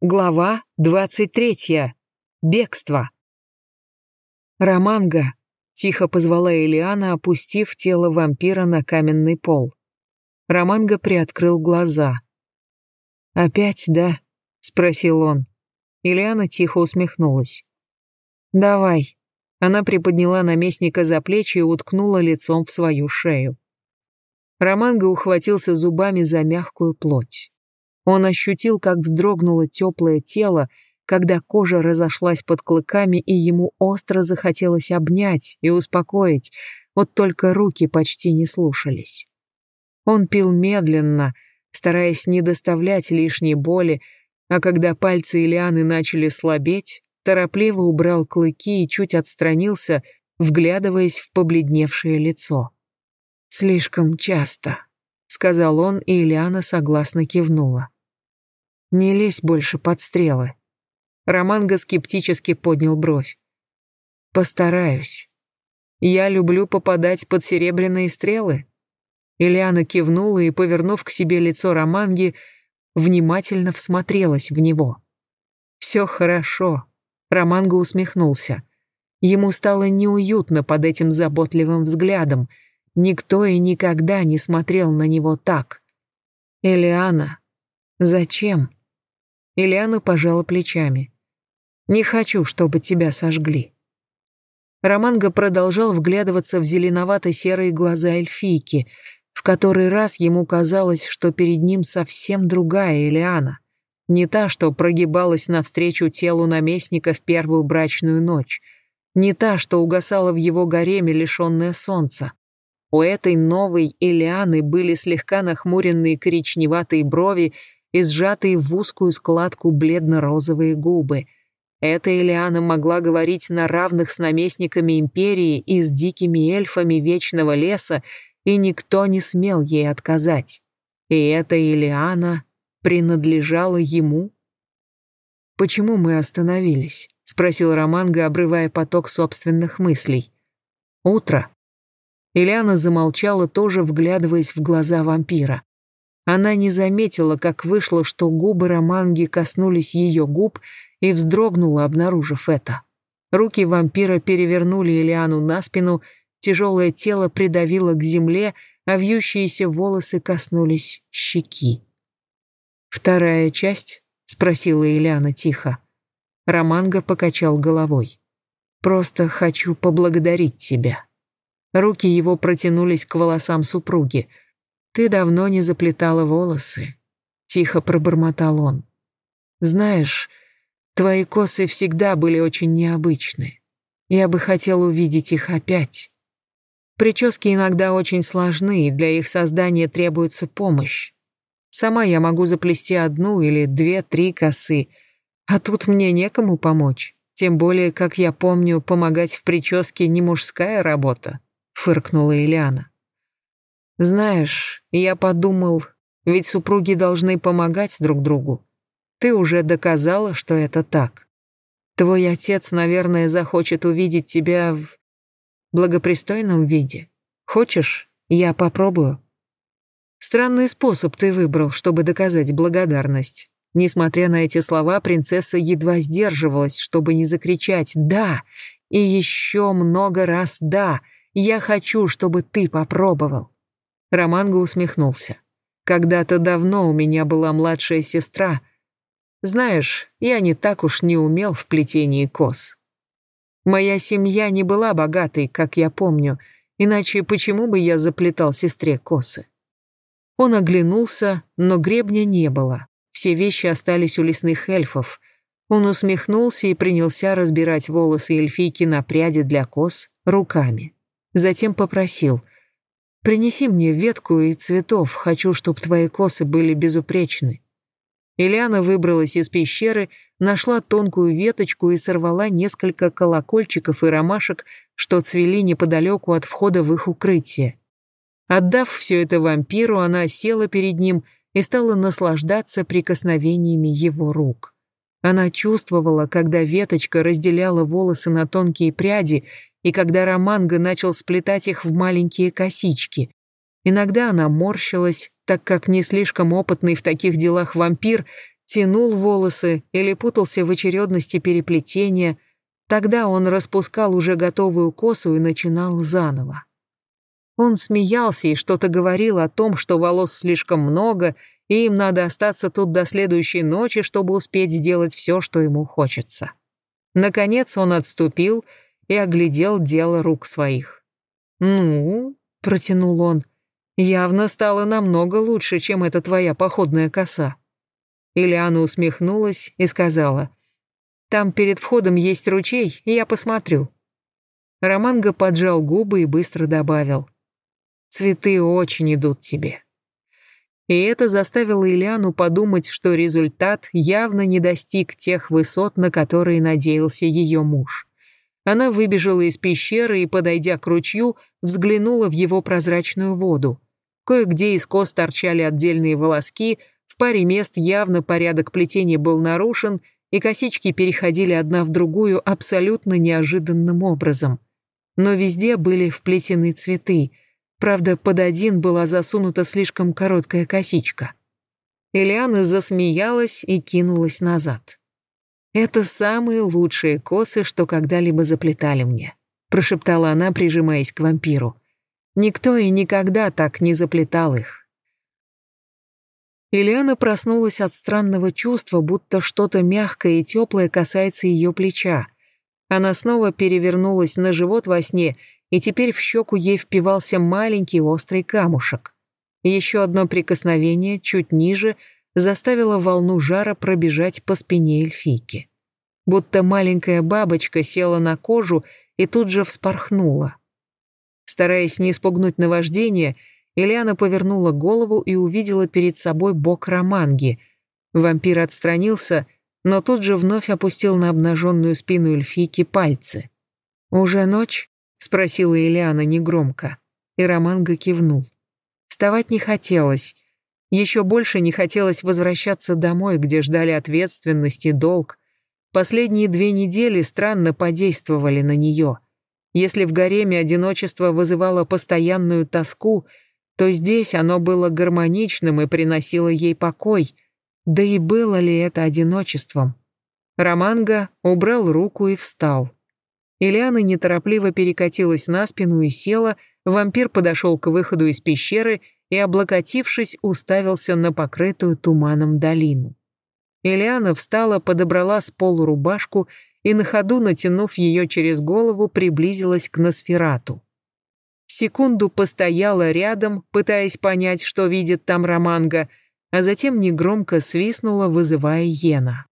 Глава 23. Бегство. «Романго», — тихо позвала Элиана, опустив тело вампира на каменный пол. Романго приоткрыл глаза. «Опять, да?» — спросил он. Элиана тихо усмехнулась. «Давай». Она приподняла наместника за плечи и уткнула лицом в свою шею. Романго ухватился зубами за мягкую плоть. Он ощутил, как вздрогнуло теплое тело, когда кожа разошлась под клыками, и ему остро захотелось обнять и успокоить, вот только руки почти не слушались. Он пил медленно, стараясь не доставлять лишней боли, а когда пальцы Ильяны начали слабеть, торопливо убрал клыки и чуть отстранился, вглядываясь в побледневшее лицо. «Слишком часто», — сказал он, и Ильяна согласно кивнула. Не лезь больше под стрелы. Романго скептически поднял бровь. Постараюсь. Я люблю попадать под серебряные стрелы. Ильяна кивнула и, повернув к себе лицо Романги, внимательно всмотрелась в него. «Все хорошо», — Романго усмехнулся. Ему стало неуютно под этим заботливым взглядом. Никто и никогда не смотрел на него так. «Элиана, зачем?» Ильяна пожала плечами. «Не хочу, чтобы тебя сожгли». Романго продолжал вглядываться в зеленовато-серые глаза эльфийки. В который раз ему казалось, что перед ним совсем другая Элиана. Не та, что прогибалась навстречу телу наместника в первую брачную ночь. Не та, что угасала в его гареме, лишенная солнца. У этой новой Элианы были слегка нахмуренные коричневатые брови и сжатые в узкую складку бледно-розовые губы. Эта Элиана могла говорить на равных с наместниками империи и с дикими эльфами Вечного Леса, и никто не смел ей отказать. И эта Элиана принадлежала ему? «Почему мы остановились?» — спросил Романго, обрывая поток собственных мыслей. «Утро». Ильяна замолчала, тоже вглядываясь в глаза вампира. Она не заметила, как вышло, что губы Романги коснулись ее губ и вздрогнула, обнаружив это. Руки вампира перевернули Элиану на спину, тяжелое тело придавило к земле, а вьющиеся волосы коснулись щеки. «Вторая часть?» — спросила Ильяна тихо. Романго покачал головой. «Просто хочу поблагодарить тебя». Руки его протянулись к волосам супруги — «Ты давно не заплетала волосы», — тихо пробормотал он. «Знаешь, твои косы всегда были очень необычны. Я бы хотел увидеть их опять. Прически иногда очень сложны, и для их создания требуется помощь. Сама я могу заплести одну или две-три косы, а тут мне некому помочь. Тем более, как я помню, помогать в прическе не мужская работа», — фыркнула Ильяна. Знаешь, я подумал, ведь супруги должны помогать друг другу. Ты уже доказала, что это так. Твой отец, наверное, захочет увидеть тебя в благопристойном виде. Хочешь, я попробую? Странный способ ты выбрал, чтобы доказать благодарность. Несмотря на эти слова, принцесса едва сдерживалась, чтобы не закричать «да» и еще много раз «да». Я хочу, чтобы ты попробовал. Романго усмехнулся. «Когда-то давно у меня была младшая сестра. Знаешь, я не так уж не умел в плетении кос. Моя семья не была богатой, как я помню, иначе почему бы я заплетал сестре косы?» Он оглянулся, но гребня не было. Все вещи остались у лесных эльфов. Он усмехнулся и принялся разбирать волосы эльфийки на пряди для кос руками. Затем попросил — Принеси мне ветку и цветов, хочу, чтобы твои косы были безупречны». Ильяна выбралась из пещеры, нашла тонкую веточку и сорвала несколько колокольчиков и ромашек, что цвели неподалеку от входа в их укрытие. Отдав все это вампиру, она села перед ним и стала наслаждаться прикосновениями его рук. Она чувствовала, когда веточка разделяла волосы на тонкие пряди и когда Романго начал сплетать их в маленькие косички. Иногда она морщилась, так как не слишком опытный в таких делах вампир тянул волосы или путался в очередности переплетения, тогда он распускал уже готовую косу и начинал заново. Он смеялся и что-то говорил о том, что волос слишком много, и им надо остаться тут до следующей ночи, чтобы успеть сделать все, что ему хочется. Наконец он отступил и оглядел дело рук своих. «Ну», — протянул он, — «явно стало намного лучше, чем эта твоя походная коса». Ильяна усмехнулась и сказала, «Там перед входом есть ручей, я посмотрю». Романго поджал губы и быстро добавил, «Цветы очень идут тебе». И это заставило Ильяну подумать, что результат явно не достиг тех высот, на которые надеялся ее муж. Она выбежала из пещеры и, подойдя к ручью, взглянула в его прозрачную воду. Кое-где из кос торчали отдельные волоски, в паре мест явно порядок плетения был нарушен, и косички переходили одна в другую абсолютно неожиданным образом. Но везде были вплетены цветы, правда, под один была засунута слишком короткая косичка. Элиана засмеялась и кинулась назад. «Это самые лучшие косы, что когда-либо заплетали мне», прошептала она, прижимаясь к вампиру. «Никто и никогда так не заплетал их». Ильяна проснулась от странного чувства, будто что-то мягкое и теплое касается ее плеча. Она снова перевернулась на живот во сне, и теперь в щеку ей впивался маленький острый камушек. Еще одно прикосновение, чуть ниже, заставило волну жара пробежать по спине эльфийки. Будто маленькая бабочка села на кожу и тут же вспорхнула. Стараясь не испугнуть наваждение, Ильяна повернула голову и увидела перед собой бок Романги. Вампир отстранился, но тут же вновь опустил на обнаженную спину эльфийки пальцы. «Уже ночь?» — спросила Ильяна негромко. И Романга кивнул. Вставать не хотелось. Еще больше не хотелось возвращаться домой, где ждали ответственность и долг. Последние две недели странно подействовали на нее. Если в гареме одиночество вызывало постоянную тоску — то здесь оно было гармоничным и приносило ей покой. Да и было ли это одиночеством? Романго убрал руку и встал. Ильяна неторопливо перекатилась на спину и села, вампир подошел к выходу из пещеры и, облокотившись, уставился на покрытую туманом долину. Ильяна встала, подобрала с полу рубашку и на ходу, натянув ее через голову, приблизилась к Носферату секунду постояла рядом, пытаясь понять, что видит там Романго, а затем негромко свистнула, вызывая Йена.